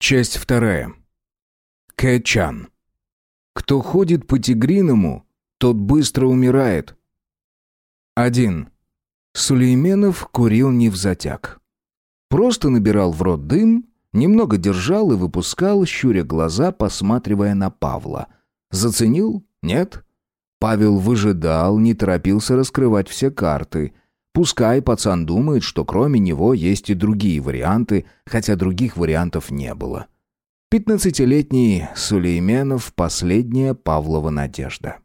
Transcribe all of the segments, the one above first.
Часть вторая. Кэчан. Кто ходит по тигриному, тот быстро умирает. Один. Сулейменов курил не в затяг. Просто набирал в рот дым, немного держал и выпускал, щуря глаза, посматривая на Павла. Заценил? Нет? Павел выжидал, не торопился раскрывать все карты. Пускай пацан думает, что кроме него есть и другие варианты, хотя других вариантов не было. Пятнадцатилетний Сулейменов – последняя Павлова надежда.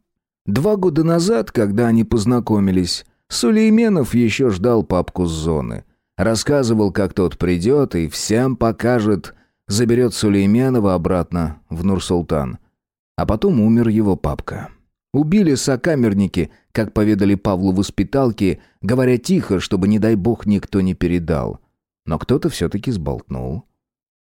Два года назад, когда они познакомились, Сулейменов еще ждал папку с зоны. Рассказывал, как тот придет и всем покажет, заберет Сулейменова обратно в Нур-Султан. А потом умер его папка. Убили сокамерники, как поведали Павлу воспиталки, говоря тихо, чтобы, не дай бог, никто не передал. Но кто-то все-таки сболтнул.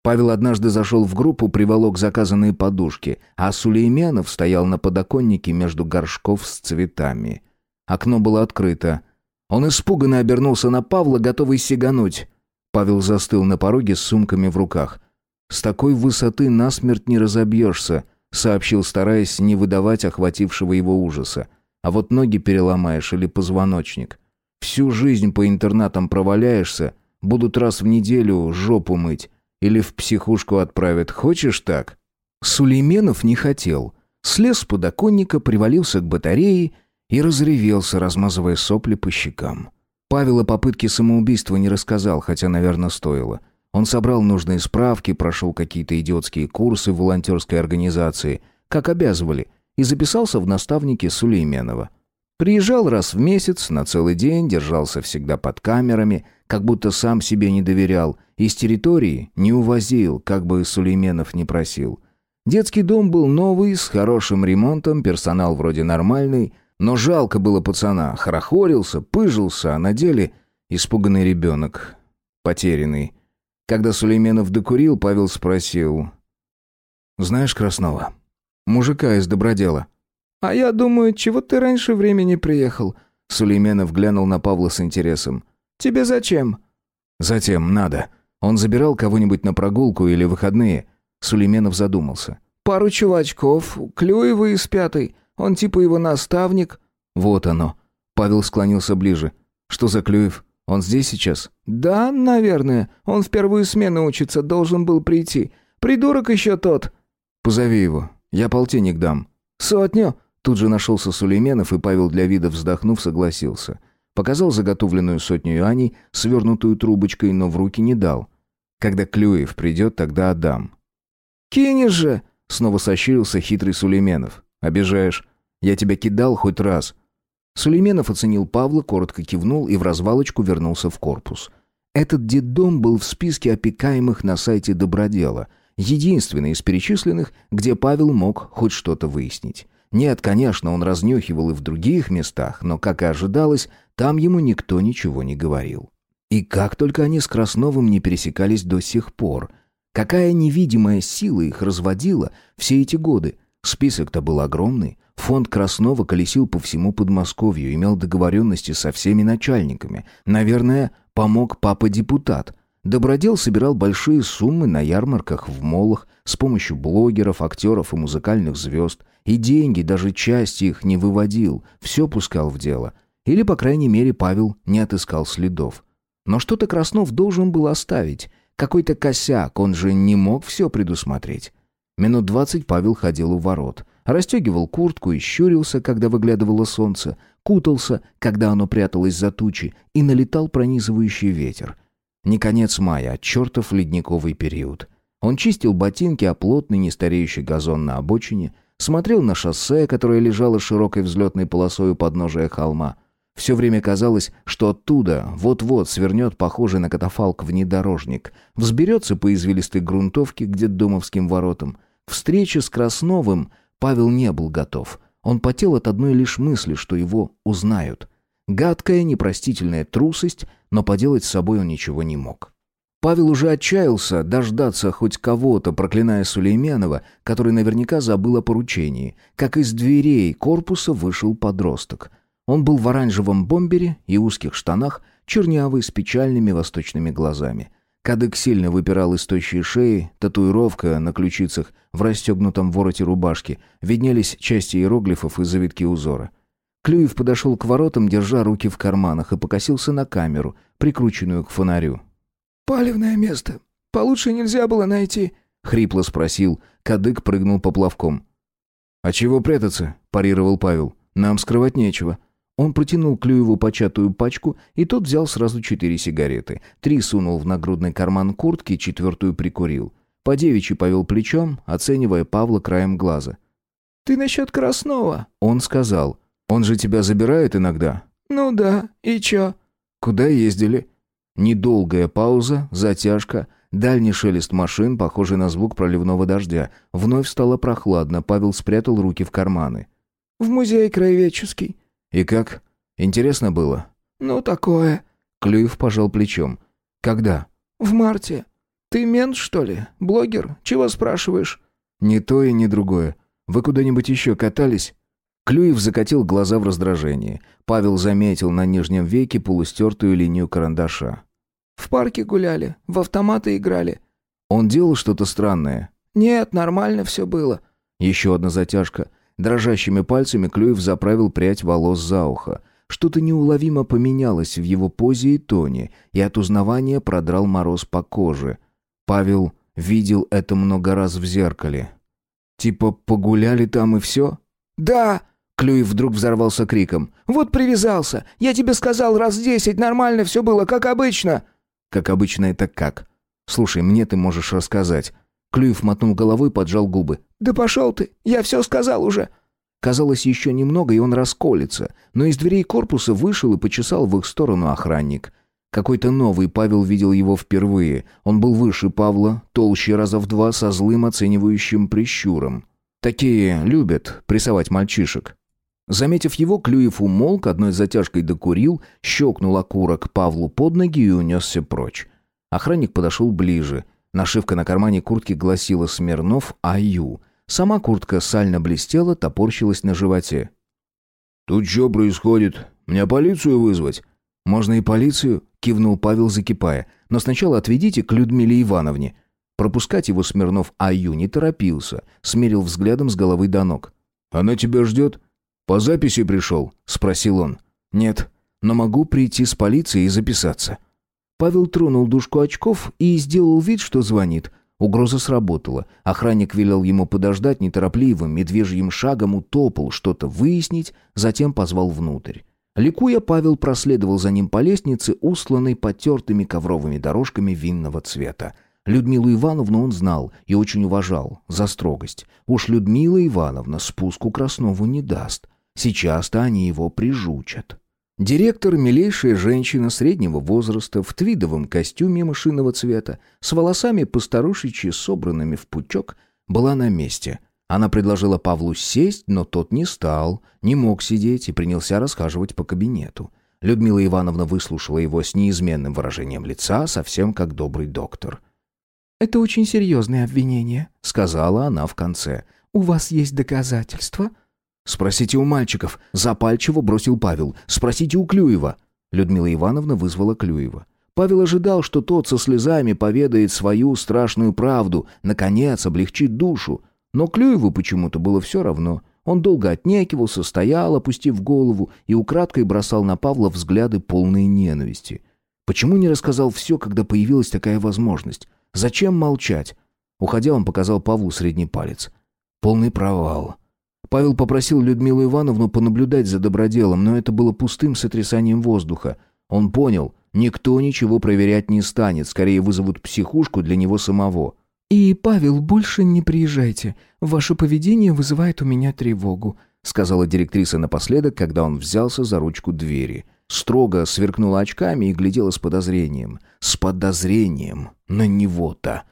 Павел однажды зашел в группу, приволок заказанные подушки, а Сулейменов стоял на подоконнике между горшков с цветами. Окно было открыто. Он испуганно обернулся на Павла, готовый сигануть. Павел застыл на пороге с сумками в руках. «С такой высоты насмерть не разобьешься», — сообщил, стараясь не выдавать охватившего его ужаса. «А вот ноги переломаешь или позвоночник. Всю жизнь по интернатам проваляешься, будут раз в неделю жопу мыть. Или в психушку отправят. Хочешь так?» Сулейменов не хотел. Слез с подоконника, привалился к батарее и разревелся, размазывая сопли по щекам. Павел о попытке самоубийства не рассказал, хотя, наверное, стоило. Он собрал нужные справки, прошел какие-то идиотские курсы в волонтерской организации, как обязывали, и записался в наставники Сулейменова. Приезжал раз в месяц, на целый день, держался всегда под камерами, как будто сам себе не доверял, из территории не увозил, как бы Сулейменов не просил. Детский дом был новый, с хорошим ремонтом, персонал вроде нормальный, но жалко было пацана, хорохорился, пыжился, а на деле испуганный ребенок, потерянный. Когда Сулейменов докурил, Павел спросил. «Знаешь Краснова? Мужика из Добродела». «А я думаю, чего ты раньше времени приехал?» Сулейменов глянул на Павла с интересом. «Тебе зачем?» «Затем надо. Он забирал кого-нибудь на прогулку или выходные?» Сулейменов задумался. «Пару чувачков, Клюева из пятой. Он типа его наставник». «Вот оно». Павел склонился ближе. «Что за Клюев? Он здесь сейчас?» «Да, наверное. Он в первую смену учится, должен был прийти. Придурок еще тот». «Позови его. Я полтинник дам». «Сотню?» Тут же нашелся Сулейменов, и Павел для вида вздохнув согласился. Показал заготовленную сотню юаней, свернутую трубочкой, но в руки не дал. Когда Клюев придет, тогда отдам. «Кинешь же!» — снова сощурился хитрый Сулейменов. «Обижаешь. Я тебя кидал хоть раз». Сулейменов оценил Павла, коротко кивнул и в развалочку вернулся в корпус. Этот детдом был в списке опекаемых на сайте Добродела, единственный из перечисленных, где Павел мог хоть что-то выяснить. Нет, конечно, он разнюхивал и в других местах, но, как и ожидалось, там ему никто ничего не говорил. И как только они с Красновым не пересекались до сих пор, какая невидимая сила их разводила все эти годы. Список-то был огромный. Фонд Краснова колесил по всему Подмосковью, имел договоренности со всеми начальниками. Наверное, помог папа-депутат. Добродел собирал большие суммы на ярмарках в молах с помощью блогеров, актеров и музыкальных звезд. И деньги, даже части их не выводил, все пускал в дело – или, по крайней мере, Павел не отыскал следов. Но что-то Краснов должен был оставить. Какой-то косяк, он же не мог все предусмотреть. Минут двадцать Павел ходил у ворот. Расстегивал куртку и щурился, когда выглядывало солнце. Кутался, когда оно пряталось за тучи. И налетал пронизывающий ветер. Не конец мая, а чертов ледниковый период. Он чистил ботинки о плотный нестареющий газон на обочине, смотрел на шоссе, которое лежало широкой взлетной полосой у подножия холма — все время казалось, что оттуда вот-вот свернет похожий на катафалк внедорожник, взберется по извилистой грунтовке к детдомовским воротам. К встрече с Красновым Павел не был готов. Он потел от одной лишь мысли, что его узнают. Гадкая, непростительная трусость, но поделать с собой он ничего не мог. Павел уже отчаялся дождаться хоть кого-то, проклиная Сулейменова, который наверняка забыл о поручении. Как из дверей корпуса вышел подросток — он был в оранжевом бомбере и узких штанах, чернявый, с печальными восточными глазами. Кадык сильно выпирал из тощей шеи, татуировка на ключицах в расстегнутом вороте рубашки, виднелись части иероглифов и завитки узора. Клюев подошел к воротам, держа руки в карманах, и покосился на камеру, прикрученную к фонарю. «Палевное место. Получше нельзя было найти», — хрипло спросил. Кадык прыгнул поплавком. «А чего прятаться?» — парировал Павел. «Нам скрывать нечего». Он протянул Клюеву початую пачку, и тот взял сразу четыре сигареты. Три сунул в нагрудный карман куртки, четвертую прикурил. По девичьи повел плечом, оценивая Павла краем глаза. «Ты насчет Краснова?» Он сказал. «Он же тебя забирает иногда?» «Ну да, и чё?» «Куда ездили?» Недолгая пауза, затяжка, дальний шелест машин, похожий на звук проливного дождя. Вновь стало прохладно, Павел спрятал руки в карманы. «В музей краеведческий». «И как? Интересно было?» «Ну, такое». Клюев пожал плечом. «Когда?» «В марте. Ты мент, что ли? Блогер? Чего спрашиваешь?» «Ни то и ни другое. Вы куда-нибудь еще катались?» Клюев закатил глаза в раздражении. Павел заметил на нижнем веке полустертую линию карандаша. «В парке гуляли, в автоматы играли». «Он делал что-то странное?» «Нет, нормально все было». Еще одна затяжка. Дрожащими пальцами Клюев заправил прядь волос за ухо. Что-то неуловимо поменялось в его позе и тоне, и от узнавания продрал мороз по коже. Павел видел это много раз в зеркале. «Типа погуляли там и все?» «Да!» Клюев вдруг взорвался криком. «Вот привязался! Я тебе сказал раз десять, нормально все было, как обычно!» «Как обычно это как? Слушай, мне ты можешь рассказать. Клюев мотнул головой, поджал губы. «Да пошел ты! Я все сказал уже!» Казалось, еще немного, и он расколется, но из дверей корпуса вышел и почесал в их сторону охранник. Какой-то новый Павел видел его впервые. Он был выше Павла, толще раза в два, со злым оценивающим прищуром. Такие любят прессовать мальчишек. Заметив его, Клюев умолк, одной затяжкой докурил, щелкнул окурок Павлу под ноги и унесся прочь. Охранник подошел ближе — Нашивка на кармане куртки гласила «Смирнов Аю». Сама куртка сально блестела, топорщилась на животе. «Тут что происходит? Мне полицию вызвать?» «Можно и полицию», — кивнул Павел, закипая. «Но сначала отведите к Людмиле Ивановне». Пропускать его Смирнов Аю не торопился, смерил взглядом с головы до ног. «Она тебя ждет? По записи пришел?» — спросил он. «Нет, но могу прийти с полицией и записаться». Павел тронул дужку очков и сделал вид, что звонит. Угроза сработала. Охранник велел ему подождать неторопливым, медвежьим шагом утопал, что-то выяснить, затем позвал внутрь. Ликуя, Павел проследовал за ним по лестнице, усланной потертыми ковровыми дорожками винного цвета. Людмилу Ивановну он знал и очень уважал за строгость. Уж Людмила Ивановна спуску Краснову не даст. Сейчас-то они его прижучат. Директор, милейшая женщина среднего возраста, в твидовом костюме машинного цвета, с волосами постарушечьи, собранными в пучок, была на месте. Она предложила Павлу сесть, но тот не стал, не мог сидеть и принялся расхаживать по кабинету. Людмила Ивановна выслушала его с неизменным выражением лица, совсем как добрый доктор. «Это очень серьезное обвинение», — сказала она в конце. «У вас есть доказательства?» «Спросите у мальчиков», — запальчиво бросил Павел. «Спросите у Клюева». Людмила Ивановна вызвала Клюева. Павел ожидал, что тот со слезами поведает свою страшную правду, наконец облегчит душу. Но Клюеву почему-то было все равно. Он долго отнекивался, стоял, опустив голову, и украдкой бросал на Павла взгляды полные ненависти. Почему не рассказал все, когда появилась такая возможность? Зачем молчать? Уходя, он показал Павлу средний палец. Полный провал. Павел попросил Людмилу Ивановну понаблюдать за доброделом, но это было пустым сотрясанием воздуха. Он понял, никто ничего проверять не станет, скорее вызовут психушку для него самого. «И, Павел, больше не приезжайте. Ваше поведение вызывает у меня тревогу», сказала директриса напоследок, когда он взялся за ручку двери. Строго сверкнула очками и глядела с подозрением. С подозрением на него-то.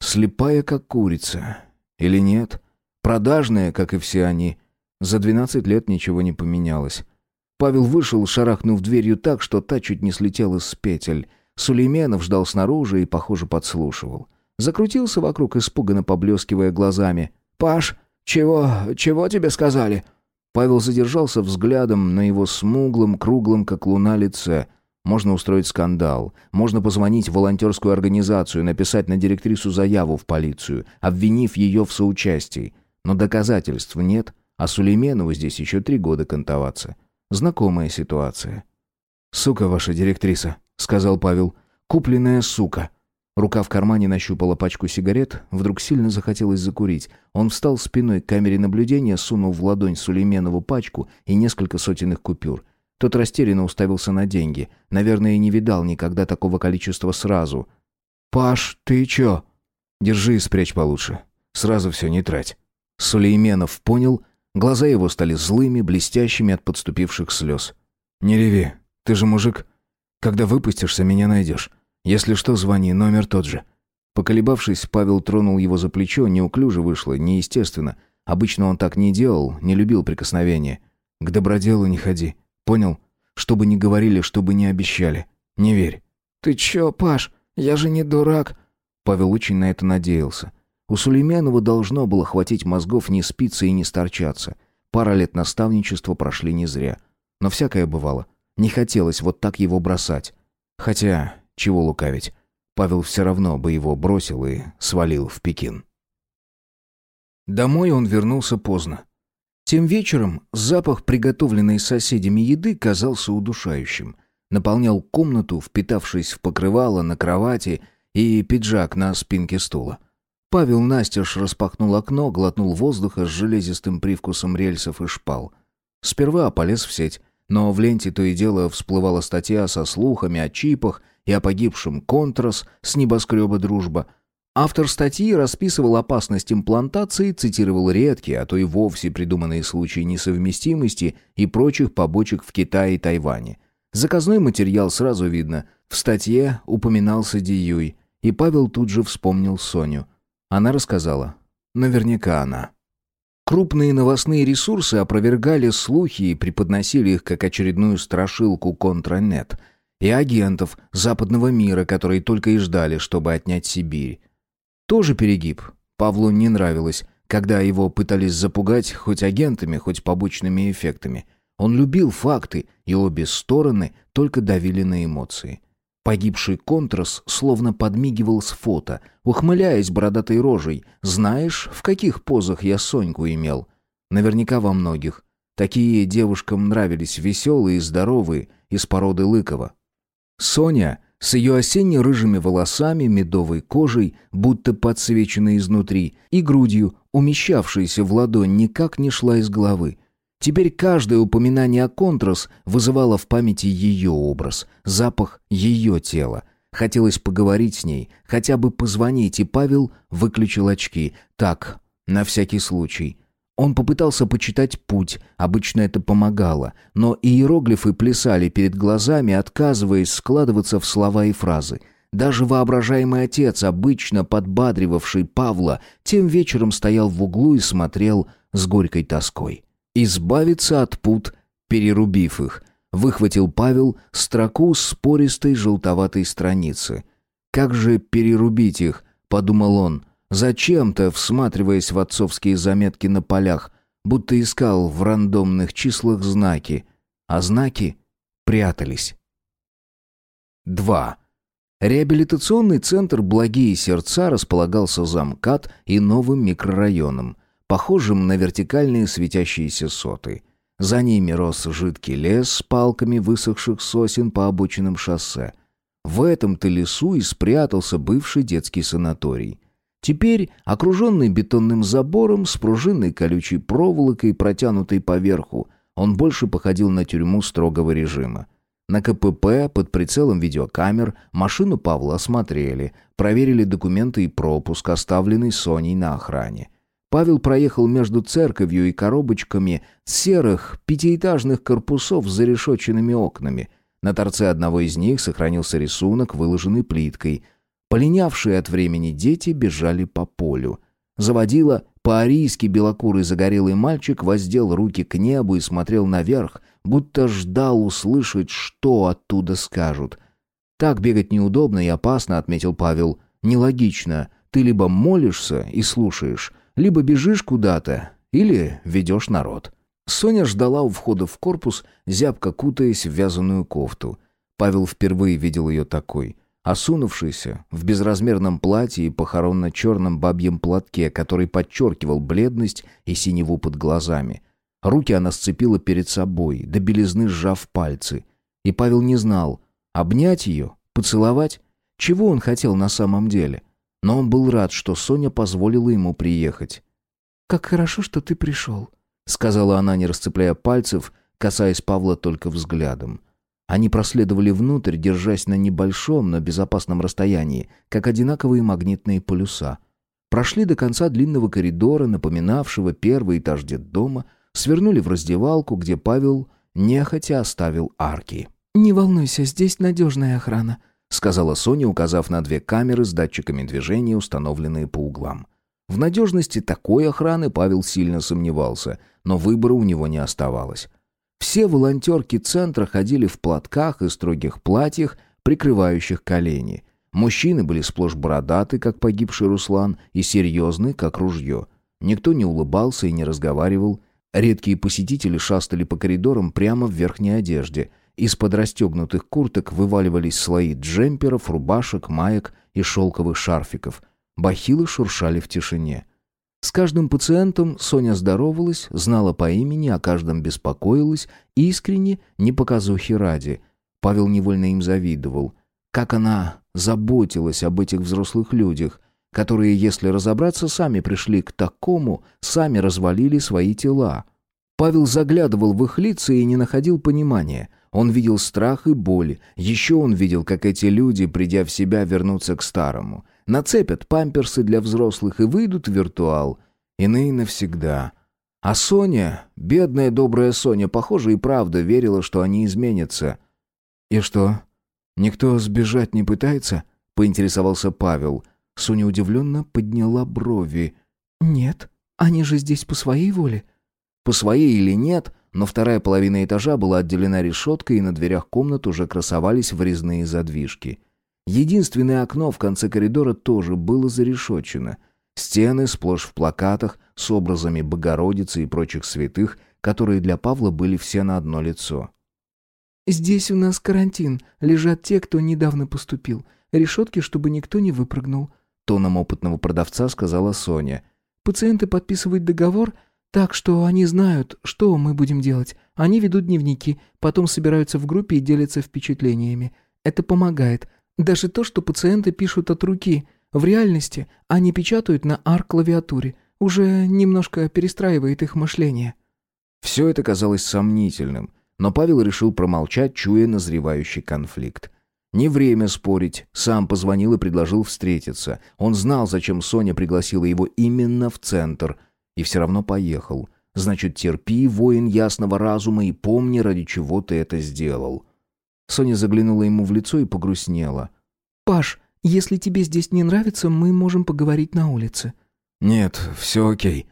Слепая, как курица. Или нет? Продажная, как и все они. За двенадцать лет ничего не поменялось. Павел вышел, шарахнув дверью так, что та чуть не слетела с петель. Сулейменов ждал снаружи и, похоже, подслушивал. Закрутился вокруг, испуганно поблескивая глазами. «Паш, чего... чего тебе сказали?» Павел задержался взглядом на его смуглом, круглом, как луна, лице. Можно устроить скандал. Можно позвонить в волонтерскую организацию, написать на директрису заяву в полицию, обвинив ее в соучастии. Но доказательств нет, а Сулейменову здесь еще три года кантоваться. Знакомая ситуация. «Сука ваша директриса», — сказал Павел. «Купленная сука». Рука в кармане нащупала пачку сигарет, вдруг сильно захотелось закурить. Он встал спиной к камере наблюдения, сунул в ладонь Сулейменову пачку и несколько сотенных купюр. Тот растерянно уставился на деньги. Наверное, не видал никогда такого количества сразу. «Паш, ты чё?» «Держи и спрячь получше. Сразу все не трать». Сулейменов понял, глаза его стали злыми, блестящими от подступивших слез. «Не реви, ты же мужик. Когда выпустишься, меня найдешь. Если что, звони, номер тот же». Поколебавшись, Павел тронул его за плечо, неуклюже вышло, неестественно. Обычно он так не делал, не любил прикосновения. «К доброделу не ходи. Понял? Что бы ни говорили, что бы ни обещали. Не верь». «Ты чё, Паш? Я же не дурак». Павел очень на это надеялся. У Сулейменова должно было хватить мозгов не спиться и не сторчаться. Пара лет наставничества прошли не зря. Но всякое бывало. Не хотелось вот так его бросать. Хотя, чего лукавить, Павел все равно бы его бросил и свалил в Пекин. Домой он вернулся поздно. Тем вечером запах приготовленной соседями еды казался удушающим. Наполнял комнату, впитавшись в покрывало на кровати и пиджак на спинке стула. Павел настежь распахнул окно, глотнул воздуха с железистым привкусом рельсов и шпал. Сперва полез в сеть, но в ленте то и дело всплывала статья со слухами о чипах и о погибшем Контрас с небоскреба «Дружба», Автор статьи расписывал опасность имплантации, цитировал редкие, а то и вовсе придуманные случаи несовместимости и прочих побочек в Китае и Тайване. Заказной материал сразу видно. В статье упоминался Диюй, и Павел тут же вспомнил Соню. Она рассказала. Наверняка она. Крупные новостные ресурсы опровергали слухи и преподносили их как очередную страшилку контранет и агентов западного мира, которые только и ждали, чтобы отнять Сибирь. Тоже перегиб. Павлу не нравилось, когда его пытались запугать хоть агентами, хоть побочными эффектами. Он любил факты, и обе стороны только давили на эмоции. Погибший Контрас словно подмигивал с фото, ухмыляясь бородатой рожей. «Знаешь, в каких позах я Соньку имел?» Наверняка во многих. Такие девушкам нравились веселые и здоровые, из породы Лыкова. Соня с ее осенне-рыжими волосами, медовой кожей, будто подсвеченной изнутри, и грудью, умещавшейся в ладонь, никак не шла из головы. Теперь каждое упоминание о контрас вызывало в памяти ее образ, запах ее тела. Хотелось поговорить с ней, хотя бы позвонить, и Павел выключил очки. Так, на всякий случай. Он попытался почитать путь, обычно это помогало, но иероглифы плясали перед глазами, отказываясь складываться в слова и фразы. Даже воображаемый отец, обычно подбадривавший Павла, тем вечером стоял в углу и смотрел с горькой тоской. «Избавиться от пут, перерубив их», — выхватил Павел строку с пористой желтоватой страницы. «Как же перерубить их?» — подумал он — зачем-то всматриваясь в отцовские заметки на полях, будто искал в рандомных числах знаки, а знаки прятались. 2. Реабилитационный центр «Благие сердца» располагался за МКАД и новым микрорайоном, похожим на вертикальные светящиеся соты. За ними рос жидкий лес с палками высохших сосен по обочинам шоссе. В этом-то лесу и спрятался бывший детский санаторий. Теперь, окруженный бетонным забором с пружинной колючей проволокой, протянутой поверху, он больше походил на тюрьму строгого режима. На КПП под прицелом видеокамер машину Павла осмотрели, проверили документы и пропуск, оставленный Соней на охране. Павел проехал между церковью и коробочками серых пятиэтажных корпусов с зарешоченными окнами. На торце одного из них сохранился рисунок, выложенный плиткой – Полинявшие от времени дети бежали по полю. Заводила по-арийски белокурый загорелый мальчик воздел руки к небу и смотрел наверх, будто ждал услышать, что оттуда скажут. «Так бегать неудобно и опасно», — отметил Павел. «Нелогично. Ты либо молишься и слушаешь, либо бежишь куда-то, или ведешь народ». Соня ждала у входа в корпус, зябко кутаясь в вязаную кофту. Павел впервые видел ее такой, осунувшейся, в безразмерном платье и похоронно-черном бабьем платке, который подчеркивал бледность и синеву под глазами. Руки она сцепила перед собой, до белизны сжав пальцы. И Павел не знал, обнять ее, поцеловать, чего он хотел на самом деле. Но он был рад, что Соня позволила ему приехать. «Как хорошо, что ты пришел», — сказала она, не расцепляя пальцев, касаясь Павла только взглядом. Они проследовали внутрь, держась на небольшом, но безопасном расстоянии, как одинаковые магнитные полюса. Прошли до конца длинного коридора, напоминавшего первый этаж детдома, свернули в раздевалку, где Павел нехотя оставил арки. «Не волнуйся, здесь надежная охрана», — сказала Соня, указав на две камеры с датчиками движения, установленные по углам. В надежности такой охраны Павел сильно сомневался, но выбора у него не оставалось. Все волонтерки центра ходили в платках и строгих платьях, прикрывающих колени. Мужчины были сплошь бородаты, как погибший Руслан, и серьезны, как ружье. Никто не улыбался и не разговаривал. Редкие посетители шастали по коридорам прямо в верхней одежде. Из-под расстегнутых курток вываливались слои джемперов, рубашек, маек и шелковых шарфиков. Бахилы шуршали в тишине. С каждым пациентом Соня здоровалась, знала по имени, о каждом беспокоилась, искренне, не показухи ради. Павел невольно им завидовал. Как она заботилась об этих взрослых людях, которые, если разобраться, сами пришли к такому, сами развалили свои тела. Павел заглядывал в их лица и не находил понимания. Он видел страх и боль. Еще он видел, как эти люди, придя в себя, вернутся к старому — нацепят памперсы для взрослых и выйдут в виртуал. Иные навсегда. А Соня, бедная добрая Соня, похоже и правда верила, что они изменятся. «И что, никто сбежать не пытается?» — поинтересовался Павел. Соня удивленно подняла брови. «Нет, они же здесь по своей воле». По своей или нет, но вторая половина этажа была отделена решеткой, и на дверях комнат уже красовались врезные задвижки. Единственное окно в конце коридора тоже было зарешочено. Стены сплошь в плакатах с образами Богородицы и прочих святых, которые для Павла были все на одно лицо. «Здесь у нас карантин. Лежат те, кто недавно поступил. Решетки, чтобы никто не выпрыгнул», — тоном опытного продавца сказала Соня. «Пациенты подписывают договор, так что они знают, что мы будем делать. Они ведут дневники, потом собираются в группе и делятся впечатлениями. Это помогает. Даже то, что пациенты пишут от руки, в реальности они печатают на арк-клавиатуре, уже немножко перестраивает их мышление. Все это казалось сомнительным, но Павел решил промолчать, чуя назревающий конфликт. Не время спорить, сам позвонил и предложил встретиться. Он знал, зачем Соня пригласила его именно в центр, и все равно поехал. Значит, терпи, воин ясного разума, и помни, ради чего ты это сделал. Соня заглянула ему в лицо и погрустнела. «Паш, если тебе здесь не нравится, мы можем поговорить на улице». «Нет, все окей».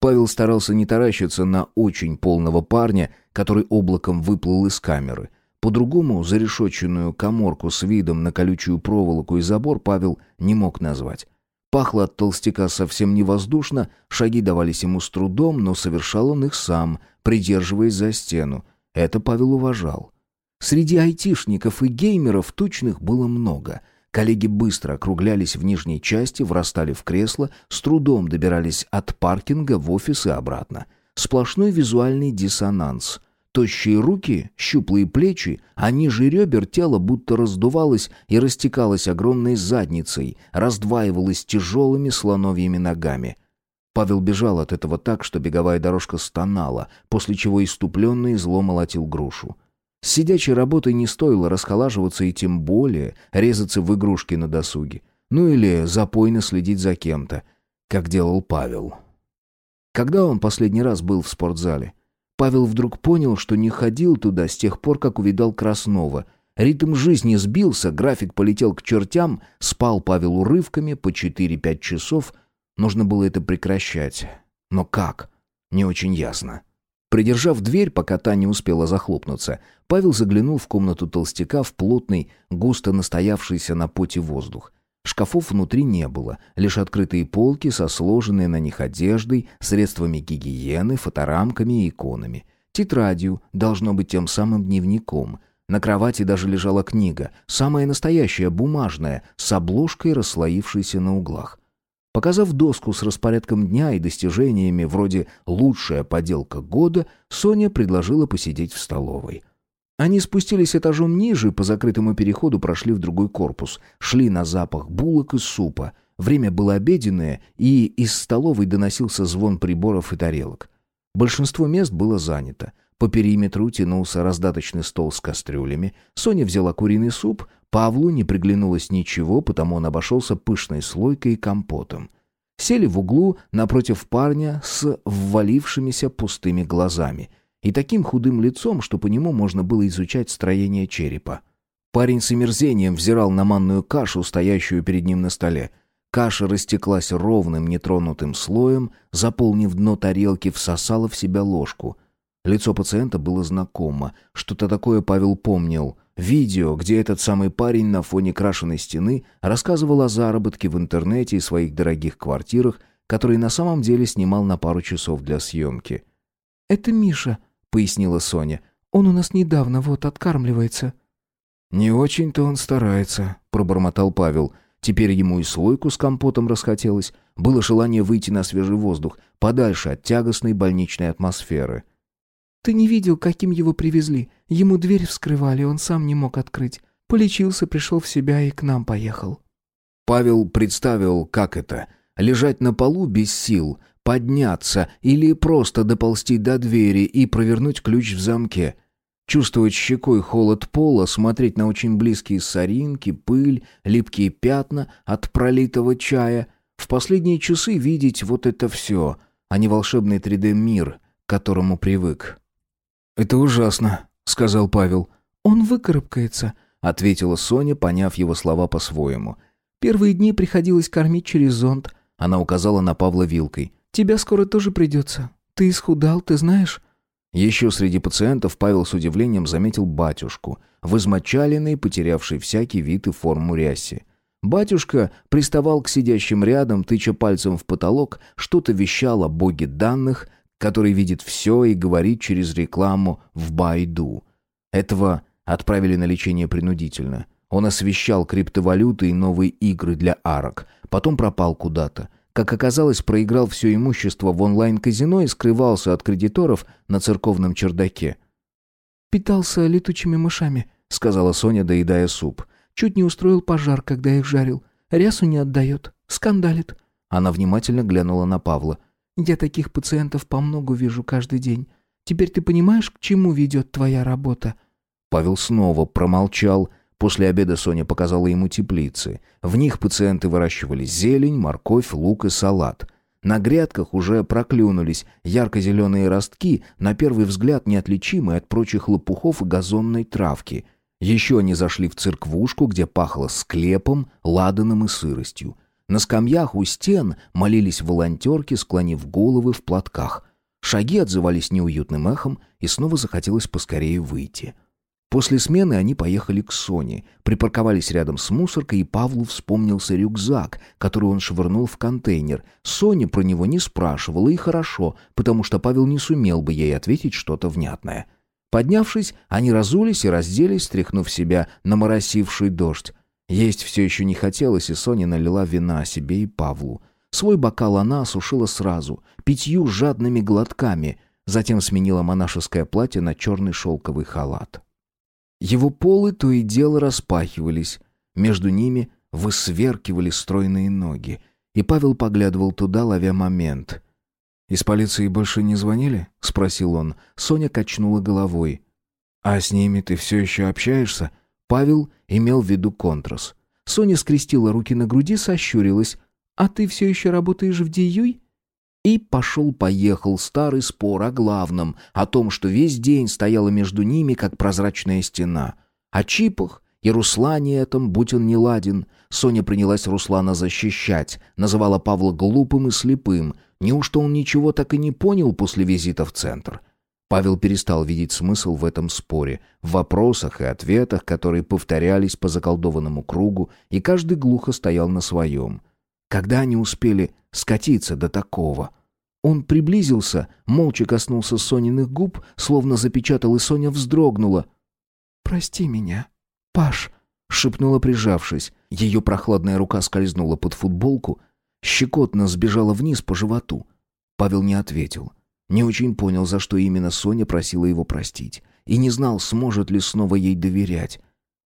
Павел старался не таращиться на очень полного парня, который облаком выплыл из камеры. По-другому зарешоченную коморку с видом на колючую проволоку и забор Павел не мог назвать. Пахло от толстяка совсем не воздушно, шаги давались ему с трудом, но совершал он их сам, придерживаясь за стену. Это Павел уважал. Среди айтишников и геймеров тучных было много. Коллеги быстро округлялись в нижней части, врастали в кресло, с трудом добирались от паркинга в офис и обратно. Сплошной визуальный диссонанс. Тощие руки, щуплые плечи, а ниже ребер тело будто раздувалось и растекалось огромной задницей, раздваивалось тяжелыми слоновьими ногами. Павел бежал от этого так, что беговая дорожка стонала, после чего иступленно и зло молотил грушу. С сидячей работой не стоило расхолаживаться и тем более резаться в игрушки на досуге. Ну или запойно следить за кем-то, как делал Павел. Когда он последний раз был в спортзале? Павел вдруг понял, что не ходил туда с тех пор, как увидал Краснова. Ритм жизни сбился, график полетел к чертям, спал Павел урывками по 4-5 часов. Нужно было это прекращать. Но как? Не очень ясно. Придержав дверь, пока та не успела захлопнуться, Павел заглянул в комнату толстяка в плотный, густо настоявшийся на поте воздух. Шкафов внутри не было, лишь открытые полки со сложенной на них одеждой, средствами гигиены, фоторамками и иконами. Тетрадью, должно быть тем самым дневником. На кровати даже лежала книга, самая настоящая, бумажная, с обложкой, расслоившейся на углах. Показав доску с распорядком дня и достижениями вроде «лучшая поделка года», Соня предложила посидеть в столовой. Они спустились этажом ниже, по закрытому переходу прошли в другой корпус, шли на запах булок и супа. Время было обеденное, и из столовой доносился звон приборов и тарелок. Большинство мест было занято. По периметру тянулся раздаточный стол с кастрюлями. Соня взяла куриный суп. Павлу не приглянулось ничего, потому он обошелся пышной слойкой и компотом. Сели в углу напротив парня с ввалившимися пустыми глазами и таким худым лицом, что по нему можно было изучать строение черепа. Парень с омерзением взирал на манную кашу, стоящую перед ним на столе. Каша растеклась ровным нетронутым слоем, заполнив дно тарелки, всосала в себя ложку — Лицо пациента было знакомо. Что-то такое Павел помнил. Видео, где этот самый парень на фоне крашеной стены рассказывал о заработке в интернете и своих дорогих квартирах, которые на самом деле снимал на пару часов для съемки. «Это Миша», — пояснила Соня. «Он у нас недавно вот откармливается». «Не очень-то он старается», — пробормотал Павел. Теперь ему и слойку с компотом расхотелось. Было желание выйти на свежий воздух, подальше от тягостной больничной атмосферы. Ты не видел, каким его привезли. Ему дверь вскрывали, он сам не мог открыть. Полечился, пришел в себя и к нам поехал». Павел представил, как это — лежать на полу без сил, подняться или просто доползти до двери и провернуть ключ в замке. Чувствовать щекой холод пола, смотреть на очень близкие соринки, пыль, липкие пятна от пролитого чая. В последние часы видеть вот это все, а не волшебный 3D-мир, к которому привык. «Это ужасно», — сказал Павел. «Он выкарабкается», — ответила Соня, поняв его слова по-своему. «Первые дни приходилось кормить через зонт», — она указала на Павла вилкой. «Тебя скоро тоже придется. Ты исхудал, ты знаешь?» Еще среди пациентов Павел с удивлением заметил батюшку, в измочаленной, потерявшей всякий вид и форму рясе. Батюшка приставал к сидящим рядом, тыча пальцем в потолок, что-то вещал о боге данных, который видит все и говорит через рекламу в Байду. Этого отправили на лечение принудительно. Он освещал криптовалюты и новые игры для арок. Потом пропал куда-то. Как оказалось, проиграл все имущество в онлайн-казино и скрывался от кредиторов на церковном чердаке. «Питался летучими мышами», — сказала Соня, доедая суп. «Чуть не устроил пожар, когда их жарил. Рясу не отдает. Скандалит». Она внимательно глянула на Павла. Я таких пациентов по многу вижу каждый день. Теперь ты понимаешь, к чему ведет твоя работа?» Павел снова промолчал. После обеда Соня показала ему теплицы. В них пациенты выращивали зелень, морковь, лук и салат. На грядках уже проклюнулись ярко-зеленые ростки, на первый взгляд неотличимые от прочих лопухов и газонной травки. Еще они зашли в церквушку, где пахло склепом, ладаном и сыростью. На скамьях у стен молились волонтерки, склонив головы в платках. Шаги отзывались неуютным эхом, и снова захотелось поскорее выйти. После смены они поехали к Соне, припарковались рядом с мусоркой, и Павлу вспомнился рюкзак, который он швырнул в контейнер. Соня про него не спрашивала, и хорошо, потому что Павел не сумел бы ей ответить что-то внятное. Поднявшись, они разулись и разделись, стряхнув себя на моросивший дождь. Есть все еще не хотелось, и Соня налила вина себе и Павлу. Свой бокал она осушила сразу, пятью жадными глотками, затем сменила монашеское платье на черный шелковый халат. Его полы то и дело распахивались, между ними высверкивали стройные ноги, и Павел поглядывал туда, ловя момент. «Из полиции больше не звонили?» — спросил он. Соня качнула головой. «А с ними ты все еще общаешься?» Павел имел в виду контрас. Соня скрестила руки на груди, сощурилась. «А ты все еще работаешь в Диюй?» И пошел-поехал старый спор о главном, о том, что весь день стояла между ними, как прозрачная стена. О чипах и Руслане этом, будь он не ладен. Соня принялась Руслана защищать, называла Павла глупым и слепым. Неужто он ничего так и не понял после визита в центр? Павел перестал видеть смысл в этом споре, в вопросах и ответах, которые повторялись по заколдованному кругу, и каждый глухо стоял на своем. Когда они успели скатиться до такого? Он приблизился, молча коснулся Сониных губ, словно запечатал, и Соня вздрогнула. «Прости меня, Паш», — шепнула, прижавшись. Ее прохладная рука скользнула под футболку, щекотно сбежала вниз по животу. Павел не ответил. Не очень понял, за что именно Соня просила его простить. И не знал, сможет ли снова ей доверять.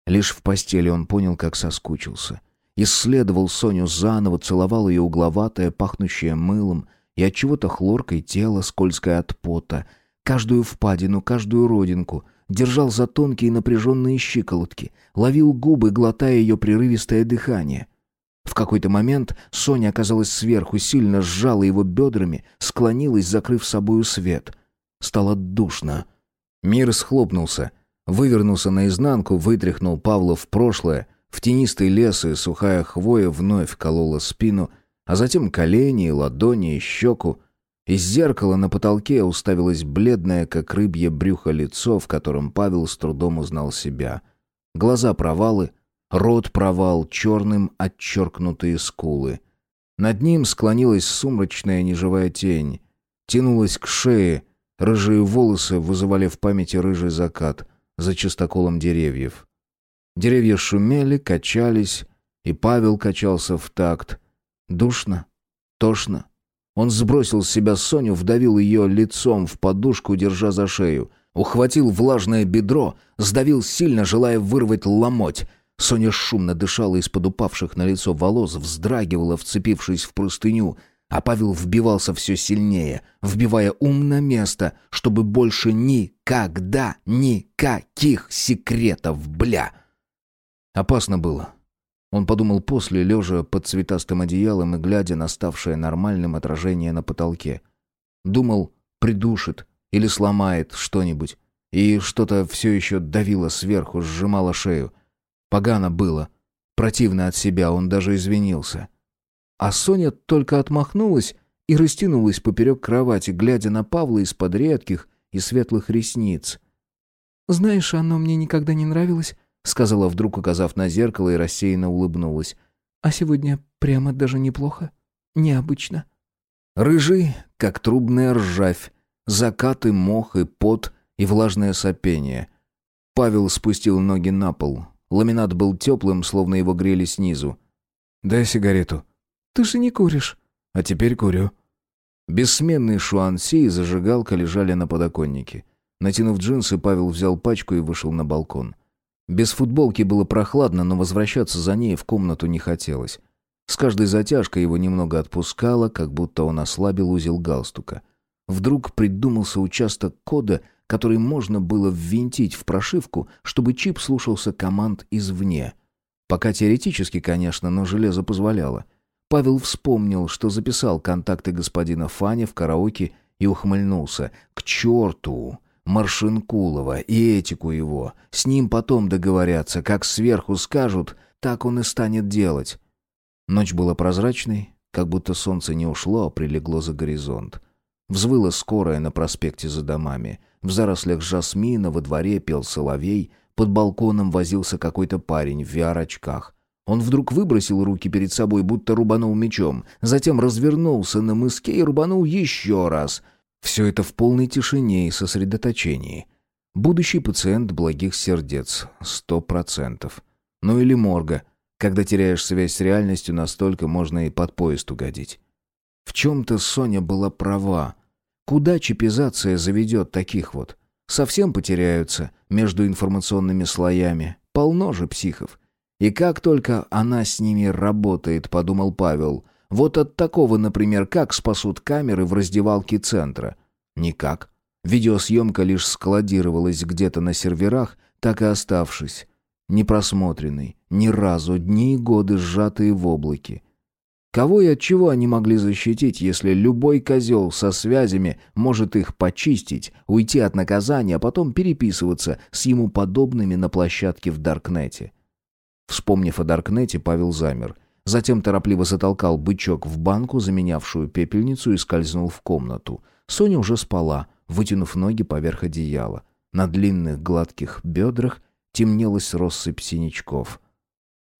Лишь в постели он понял, как соскучился. Исследовал Соню заново, целовал ее угловатое, пахнущее мылом, и от чего-то хлоркой тело, скользкое от пота, каждую впадину, каждую родинку, держал за тонкие напряженные щиколотки, ловил губы, глотая ее прерывистое дыхание. В какой-то момент Соня оказалась сверху, сильно сжала его бедрами, склонилась, закрыв собою свет. Стало душно. Мир схлопнулся, вывернулся наизнанку, вытряхнул Павла в прошлое, в тенистый лес и сухая хвоя вновь колола спину, а затем колени, ладони щеку. Из зеркала на потолке уставилось бледное, как рыбье брюхо лицо, в котором Павел с трудом узнал себя. Глаза провалы — Рот провал, черным отчеркнутые скулы. Над ним склонилась сумрачная неживая тень. Тянулась к шее, рыжие волосы вызывали в памяти рыжий закат за чистоколом деревьев. Деревья шумели, качались, и Павел качался в такт. Душно, тошно. Он сбросил с себя Соню, вдавил ее лицом в подушку, держа за шею. Ухватил влажное бедро, сдавил сильно, желая вырвать ломоть. Соня шумно дышала из-под упавших на лицо волос, вздрагивала, вцепившись в простыню, а Павел вбивался все сильнее, вбивая ум на место, чтобы больше никогда никаких секретов, бля. Опасно было. Он подумал после, лежа под цветастым одеялом и глядя на ставшее нормальным отражение на потолке. Думал, придушит или сломает что-нибудь. И что-то все еще давило сверху, сжимало шею. Погано было. Противно от себя, он даже извинился. А Соня только отмахнулась и растянулась поперек кровати, глядя на Павла из-под редких и светлых ресниц. «Знаешь, оно мне никогда не нравилось», — сказала вдруг, указав на зеркало и рассеянно улыбнулась. «А сегодня прямо даже неплохо. Необычно». Рыжий, как трубная ржавь, закаты, мох и пот и влажное сопение. Павел спустил ноги на пол, Ламинат был теплым, словно его грели снизу. «Дай сигарету». «Ты же не куришь». «А теперь курю». Бессменный шуанси и зажигалка лежали на подоконнике. Натянув джинсы, Павел взял пачку и вышел на балкон. Без футболки было прохладно, но возвращаться за ней в комнату не хотелось. С каждой затяжкой его немного отпускало, как будто он ослабил узел галстука. Вдруг придумался участок кода, который можно было ввинтить в прошивку, чтобы чип слушался команд извне. Пока теоретически, конечно, но железо позволяло. Павел вспомнил, что записал контакты господина Фани в караоке и ухмыльнулся. «К черту! Маршинкулова и этику его! С ним потом договорятся, как сверху скажут, так он и станет делать». Ночь была прозрачной, как будто солнце не ушло, а прилегло за горизонт. Взвыла скорая на проспекте за домами — в зарослях жасмина во дворе пел соловей, под балконом возился какой-то парень в VR-очках. Он вдруг выбросил руки перед собой, будто рубанул мечом, затем развернулся на мыске и рубанул еще раз. Все это в полной тишине и сосредоточении. Будущий пациент благих сердец, сто процентов. Ну или морга, когда теряешь связь с реальностью, настолько можно и под поезд угодить. В чем-то Соня была права. Куда чипизация заведет таких вот? Совсем потеряются между информационными слоями. Полно же психов. И как только она с ними работает, подумал Павел. Вот от такого, например, как спасут камеры в раздевалке центра? Никак. Видеосъемка лишь складировалась где-то на серверах, так и оставшись. Непросмотренный, ни разу, дни и годы сжатые в облаке. Кого и от чего они могли защитить, если любой козел со связями может их почистить, уйти от наказания, а потом переписываться с ему подобными на площадке в Даркнете? Вспомнив о Даркнете, Павел замер. Затем торопливо затолкал бычок в банку, заменявшую пепельницу, и скользнул в комнату. Соня уже спала, вытянув ноги поверх одеяла. На длинных гладких бедрах темнелась россыпь синячков.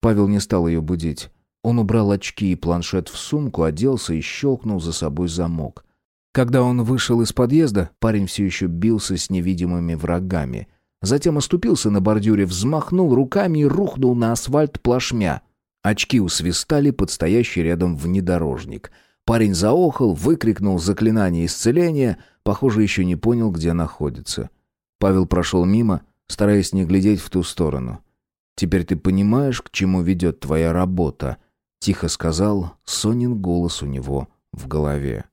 Павел не стал ее будить. Он убрал очки и планшет в сумку, оделся и щелкнул за собой замок. Когда он вышел из подъезда, парень все еще бился с невидимыми врагами. затем оступился на бордюре, взмахнул руками и рухнул на асфальт плашмя. Очки усвистали под стоящий рядом внедорожник. Парень заохал, выкрикнул заклинание исцеления, похоже, еще не понял, где находится. Павел прошел мимо, стараясь не глядеть в ту сторону. «Теперь ты понимаешь, к чему ведет твоя работа», — тихо сказал Сонин голос у него в голове.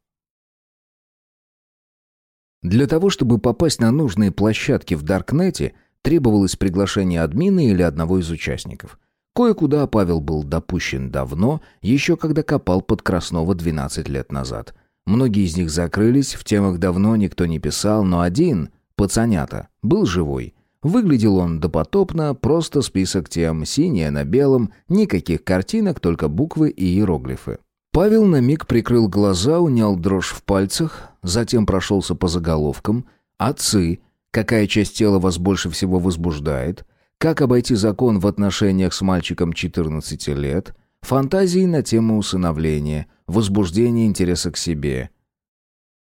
Для того, чтобы попасть на нужные площадки в Даркнете, требовалось приглашение админа или одного из участников. Кое-куда Павел был допущен давно, еще когда копал под Краснова 12 лет назад. Многие из них закрылись, в темах давно никто не писал, но один, пацанята, был живой. Выглядел он допотопно, просто список тем, синее на белом, никаких картинок, только буквы и иероглифы. Павел на миг прикрыл глаза, унял дрожь в пальцах, затем прошелся по заголовкам. «Отцы. Какая часть тела вас больше всего возбуждает?» «Как обойти закон в отношениях с мальчиком 14 лет?» «Фантазии на тему усыновления», «Возбуждение интереса к себе».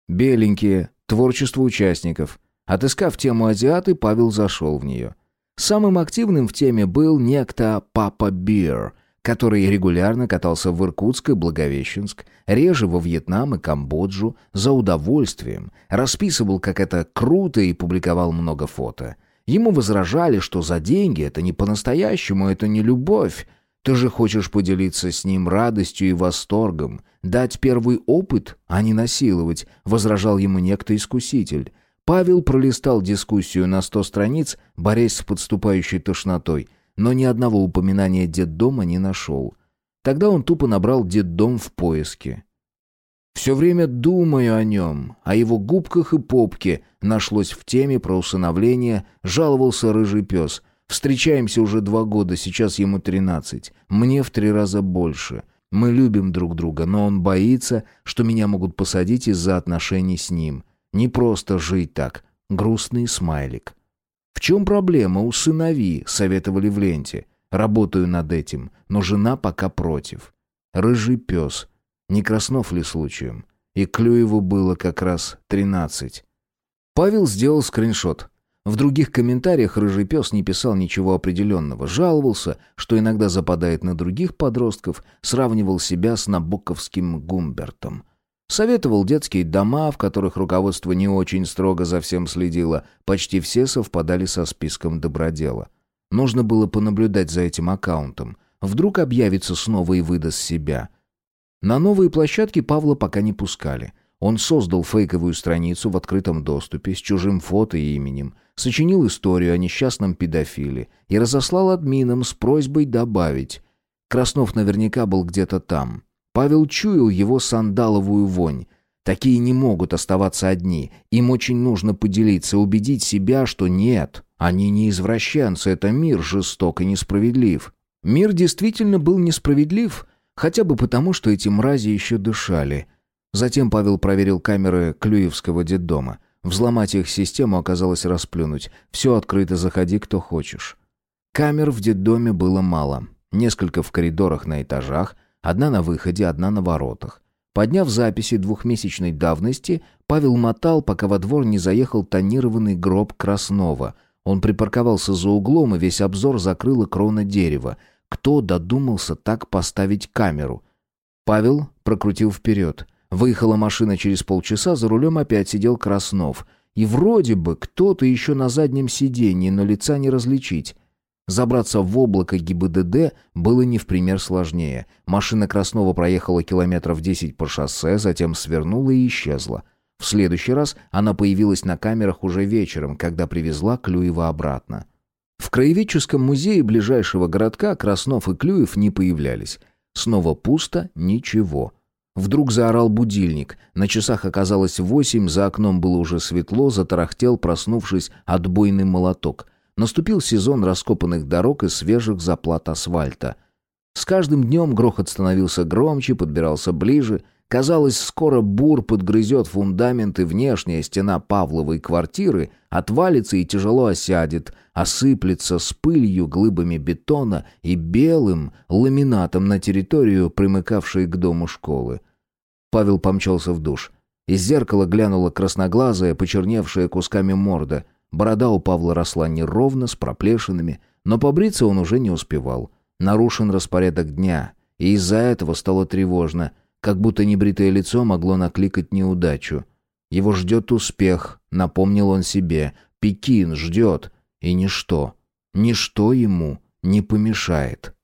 Беленькие, творчество участников. Отыскав тему азиаты, Павел зашел в нее. Самым активным в теме был некто Папа Бир, который регулярно катался в Иркутск и Благовещенск, реже во Вьетнам и Камбоджу, за удовольствием, расписывал, как это круто и публиковал много фото. Ему возражали, что за деньги это не по-настоящему, это не любовь. Ты же хочешь поделиться с ним радостью и восторгом, дать первый опыт, а не насиловать, возражал ему некто искуситель. Павел пролистал дискуссию на сто страниц, борясь с подступающей тошнотой – но ни одного упоминания детдома не нашел. Тогда он тупо набрал детдом в поиске. Все время думаю о нем, о его губках и попке, нашлось в теме про усыновление, жаловался рыжий пес. Встречаемся уже два года, сейчас ему тринадцать, мне в три раза больше. Мы любим друг друга, но он боится, что меня могут посадить из-за отношений с ним. Не просто жить так. Грустный смайлик. «В чем проблема? Усынови», — советовали в ленте. «Работаю над этим, но жена пока против». Рыжий пес. Не Краснов ли случаем? И Клюеву было как раз тринадцать. Павел сделал скриншот. В других комментариях рыжий пес не писал ничего определенного, жаловался, что иногда западает на других подростков, сравнивал себя с набоковским Гумбертом. Советовал детские дома, в которых руководство не очень строго за всем следило. Почти все совпадали со списком добродела. Нужно было понаблюдать за этим аккаунтом. Вдруг объявится снова и выдаст себя. На новые площадки Павла пока не пускали. Он создал фейковую страницу в открытом доступе с чужим фото и именем, сочинил историю о несчастном педофиле и разослал админам с просьбой добавить. Краснов наверняка был где-то там. Павел чуял его сандаловую вонь. Такие не могут оставаться одни. Им очень нужно поделиться, убедить себя, что нет, они не извращенцы, это мир жесток и несправедлив. Мир действительно был несправедлив, хотя бы потому, что эти мрази еще дышали. Затем Павел проверил камеры Клюевского детдома. Взломать их систему оказалось расплюнуть. Все открыто, заходи, кто хочешь. Камер в детдоме было мало. Несколько в коридорах на этажах — Одна на выходе, одна на воротах. Подняв записи двухмесячной давности, Павел мотал, пока во двор не заехал тонированный гроб Краснова. Он припарковался за углом, и весь обзор закрыла крона дерева. Кто додумался так поставить камеру? Павел прокрутил вперед. Выехала машина через полчаса, за рулем опять сидел Краснов. И вроде бы кто-то еще на заднем сиденье, но лица не различить. Забраться в облако ГИБДД было не в пример сложнее. Машина Краснова проехала километров 10 по шоссе, затем свернула и исчезла. В следующий раз она появилась на камерах уже вечером, когда привезла Клюева обратно. В краеведческом музее ближайшего городка Краснов и Клюев не появлялись. Снова пусто, ничего. Вдруг заорал будильник. На часах оказалось восемь, за окном было уже светло, затарахтел, проснувшись, отбойный молоток — Наступил сезон раскопанных дорог и свежих заплат асфальта. С каждым днем грохот становился громче, подбирался ближе. Казалось, скоро бур подгрызет фундамент, и внешняя стена Павловой квартиры отвалится и тяжело осядет, осыплется с пылью, глыбами бетона и белым ламинатом на территорию, примыкавшей к дому школы. Павел помчался в душ. Из зеркала глянула красноглазая, почерневшая кусками морда — Борода у Павла росла неровно, с проплешинами, но побриться он уже не успевал. Нарушен распорядок дня, и из-за этого стало тревожно, как будто небритое лицо могло накликать неудачу. Его ждет успех, напомнил он себе. Пекин ждет, и ничто, ничто ему не помешает.